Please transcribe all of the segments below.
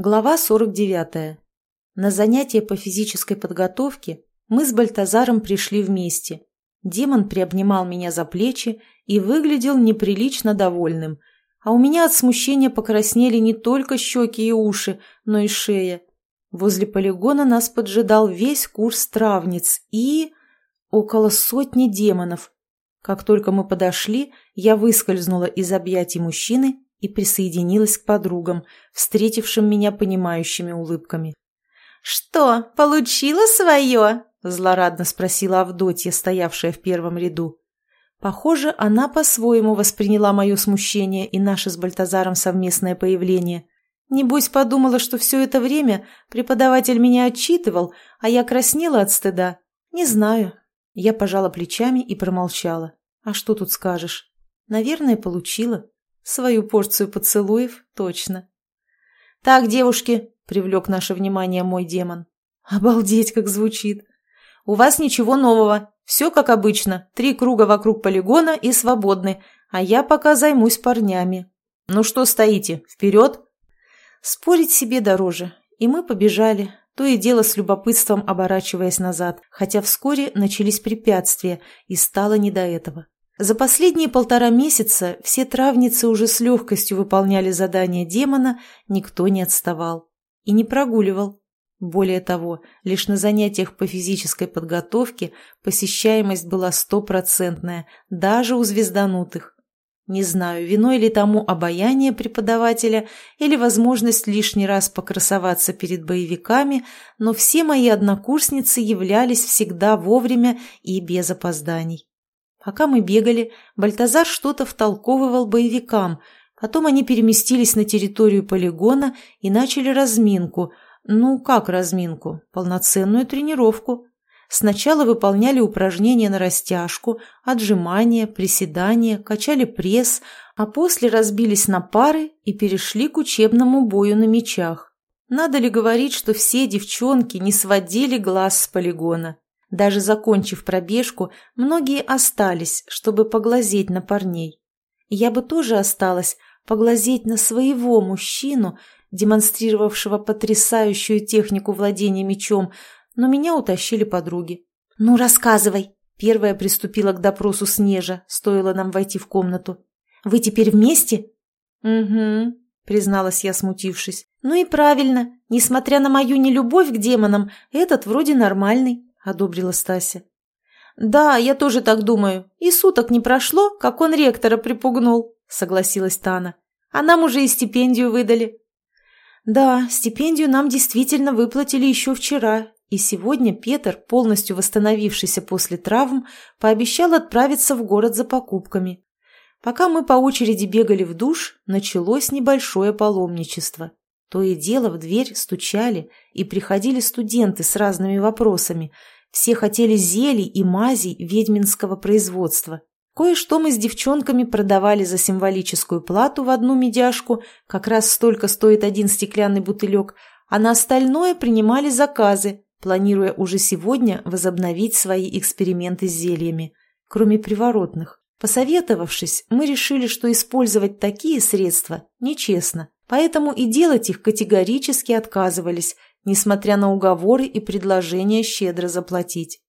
Глава 49. На занятие по физической подготовке мы с Бальтазаром пришли вместе. Демон приобнимал меня за плечи и выглядел неприлично довольным, а у меня от смущения покраснели не только щеки и уши, но и шея. Возле полигона нас поджидал весь курс травниц и... около сотни демонов. Как только мы подошли, я выскользнула из объятий мужчины и присоединилась к подругам, встретившим меня понимающими улыбками. «Что, получила свое?» – злорадно спросила Авдотья, стоявшая в первом ряду. Похоже, она по-своему восприняла мое смущение и наше с Бальтазаром совместное появление. Небось, подумала, что все это время преподаватель меня отчитывал, а я краснела от стыда. Не знаю. Я пожала плечами и промолчала. А что тут скажешь? Наверное, получила. Свою порцию поцелуев точно. «Так, девушки», — привлек наше внимание мой демон. «Обалдеть, как звучит!» «У вас ничего нового. Все как обычно. Три круга вокруг полигона и свободны. А я пока займусь парнями. Ну что стоите? Вперед!» Спорить себе дороже. И мы побежали, то и дело с любопытством оборачиваясь назад, хотя вскоре начались препятствия, и стало не до этого. За последние полтора месяца все травницы уже с легкостью выполняли задания демона, никто не отставал. И не прогуливал. Более того, лишь на занятиях по физической подготовке посещаемость была стопроцентная, даже у звезданутых. Не знаю, виной ли тому обаяние преподавателя или возможность лишний раз покрасоваться перед боевиками, но все мои однокурсницы являлись всегда вовремя и без опозданий. Пока мы бегали, Бальтазар что-то втолковывал боевикам, потом они переместились на территорию полигона и начали разминку. Ну, как разминку? Полноценную тренировку. Сначала выполняли упражнения на растяжку, отжимания, приседания, качали пресс, а после разбились на пары и перешли к учебному бою на мечах. Надо ли говорить, что все девчонки не сводили глаз с полигона? Даже закончив пробежку, многие остались, чтобы поглазеть на парней. Я бы тоже осталась, поглазеть на своего мужчину, демонстрировавшего потрясающую технику владения мечом, но меня утащили подруги. «Ну, рассказывай!» Первая приступила к допросу Снежа, стоило нам войти в комнату. «Вы теперь вместе?» «Угу», — призналась я, смутившись. «Ну и правильно. Несмотря на мою нелюбовь к демонам, этот вроде нормальный одобрила Стася. «Да, я тоже так думаю. И суток не прошло, как он ректора припугнул», — согласилась Тана. «А нам уже и стипендию выдали». «Да, стипендию нам действительно выплатили еще вчера, и сегодня Петр, полностью восстановившийся после травм, пообещал отправиться в город за покупками. Пока мы по очереди бегали в душ, началось небольшое паломничество. То и дело в дверь стучали, и приходили студенты с разными вопросами — все хотели зелий и мазей ведьминского производства. Кое-что мы с девчонками продавали за символическую плату в одну медяшку, как раз столько стоит один стеклянный бутылек, а на остальное принимали заказы, планируя уже сегодня возобновить свои эксперименты с зельями, кроме приворотных. Посоветовавшись, мы решили, что использовать такие средства нечестно, поэтому и делать их категорически отказывались – несмотря на уговоры и предложения щедро заплатить.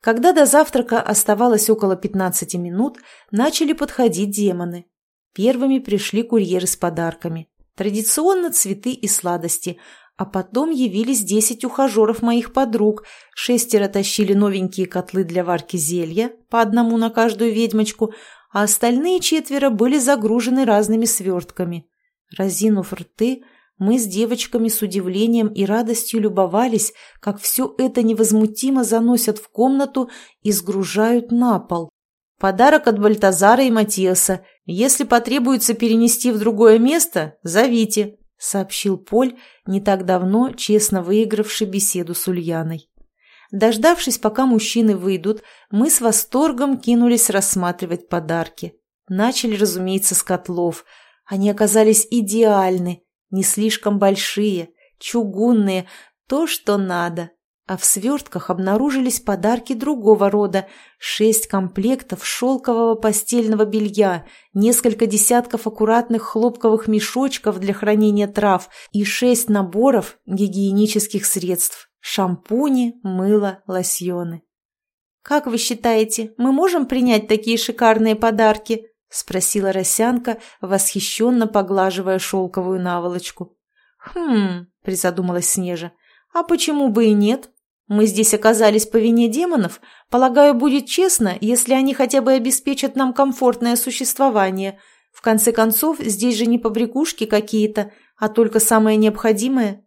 Когда до завтрака оставалось около 15 минут, начали подходить демоны. Первыми пришли курьеры с подарками. Традиционно цветы и сладости, а потом явились десять ухажеров моих подруг, шестеро тащили новенькие котлы для варки зелья, по одному на каждую ведьмочку, а остальные четверо были загружены разными свертками. Разинув рты, мы с девочками с удивлением и радостью любовались, как все это невозмутимо заносят в комнату и сгружают на пол. «Подарок от Бальтазара и Матиаса. Если потребуется перенести в другое место, зовите», — сообщил Поль, не так давно честно выигравший беседу с Ульяной. Дождавшись, пока мужчины выйдут, мы с восторгом кинулись рассматривать подарки. Начали, разумеется, с котлов. Они оказались идеальны, не слишком большие, чугунные, то, что надо. а в свертках обнаружились подарки другого рода, шесть комплектов шелкового постельного белья, несколько десятков аккуратных хлопковых мешочков для хранения трав и шесть наборов гигиенических средств – шампуни, мыло, лосьоны. «Как вы считаете, мы можем принять такие шикарные подарки?» – спросила Росянка, восхищенно поглаживая шелковую наволочку. «Хм...» – призадумалась Снежа. «А почему бы и нет? Мы здесь оказались по вине демонов. Полагаю, будет честно, если они хотя бы обеспечат нам комфортное существование. В конце концов, здесь же не побрякушки какие-то, а только самое необходимое.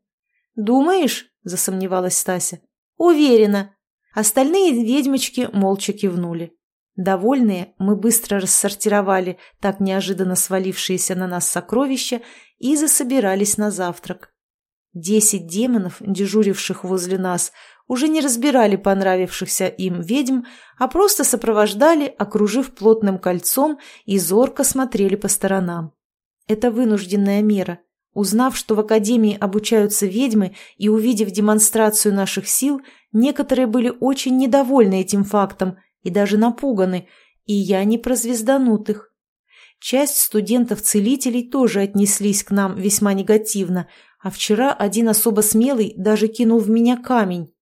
«Думаешь?» – засомневалась Стася. «Уверена». Остальные ведьмочки молча кивнули. Довольные, мы быстро рассортировали так неожиданно свалившиеся на нас сокровища и засобирались на завтрак. Десять демонов, дежуривших возле нас, уже не разбирали понравившихся им ведьм, а просто сопровождали, окружив плотным кольцом и зорко смотрели по сторонам. Это вынужденная мера. Узнав, что в Академии обучаются ведьмы и увидев демонстрацию наших сил, некоторые были очень недовольны этим фактом и даже напуганы, и я не про звезданутых. Часть студентов-целителей тоже отнеслись к нам весьма негативно, а вчера один особо смелый даже кинул в меня камень.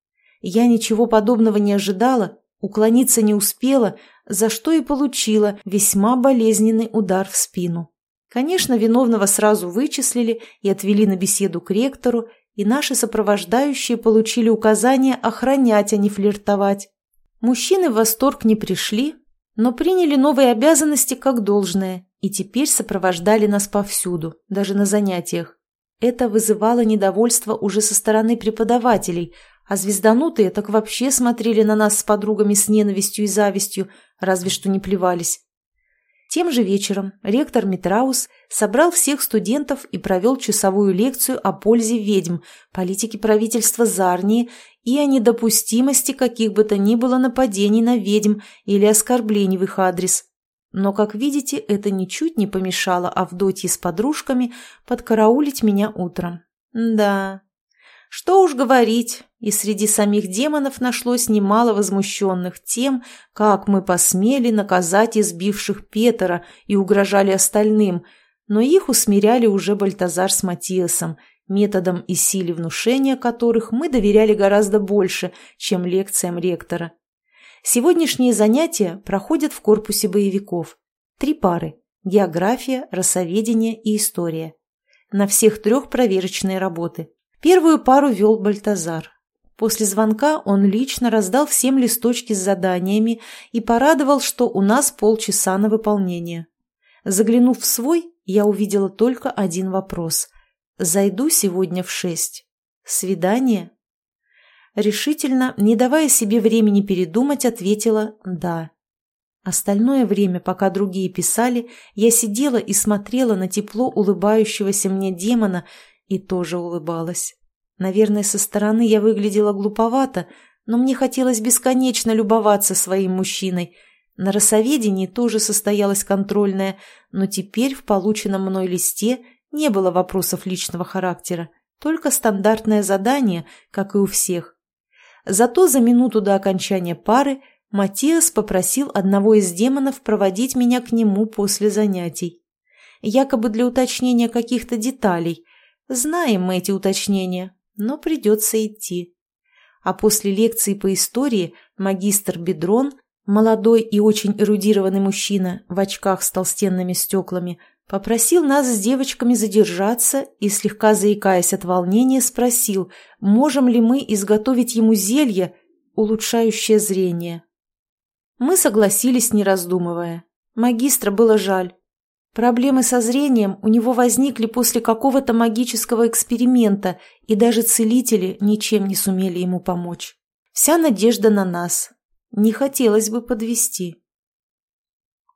Я ничего подобного не ожидала, уклониться не успела, за что и получила весьма болезненный удар в спину. Конечно, виновного сразу вычислили и отвели на беседу к ректору, и наши сопровождающие получили указание охранять, а не флиртовать. Мужчины в восторг не пришли, но приняли новые обязанности как должное и теперь сопровождали нас повсюду, даже на занятиях. Это вызывало недовольство уже со стороны преподавателей, а звезданутые так вообще смотрели на нас с подругами с ненавистью и завистью, разве что не плевались. Тем же вечером ректор Митраус собрал всех студентов и провел часовую лекцию о пользе ведьм, политике правительства Зарнии и о недопустимости каких бы то ни было нападений на ведьм или оскорблений в их адрес. Но, как видите, это ничуть не помешало Авдотье с подружками подкараулить меня утром. Да, что уж говорить, и среди самих демонов нашлось немало возмущенных тем, как мы посмели наказать избивших Петера и угрожали остальным, но их усмиряли уже Бальтазар с Матиасом, методом и силе внушения которых мы доверяли гораздо больше, чем лекциям ректора. Сегодняшние занятия проходят в корпусе боевиков. Три пары – география, расоведение и история. На всех трех проверочные работы – Первую пару вел Бальтазар. После звонка он лично раздал всем листочки с заданиями и порадовал, что у нас полчаса на выполнение. Заглянув в свой, я увидела только один вопрос. «Зайду сегодня в шесть. Свидание?» Решительно, не давая себе времени передумать, ответила «да». Остальное время, пока другие писали, я сидела и смотрела на тепло улыбающегося мне демона и тоже улыбалась. Наверное, со стороны я выглядела глуповато, но мне хотелось бесконечно любоваться своим мужчиной. На росоведении тоже состоялась контрольная, но теперь в полученном мной листе не было вопросов личного характера, только стандартное задание, как и у всех. Зато за минуту до окончания пары Матиас попросил одного из демонов проводить меня к нему после занятий. Якобы для уточнения каких-то деталей – Знаем мы эти уточнения, но придется идти. А после лекции по истории магистр Бедрон, молодой и очень эрудированный мужчина в очках с толстенными стеклами, попросил нас с девочками задержаться и, слегка заикаясь от волнения, спросил, можем ли мы изготовить ему зелье, улучшающее зрение. Мы согласились, не раздумывая. Магистра было жаль. Проблемы со зрением у него возникли после какого-то магического эксперимента, и даже целители ничем не сумели ему помочь. Вся надежда на нас. Не хотелось бы подвести.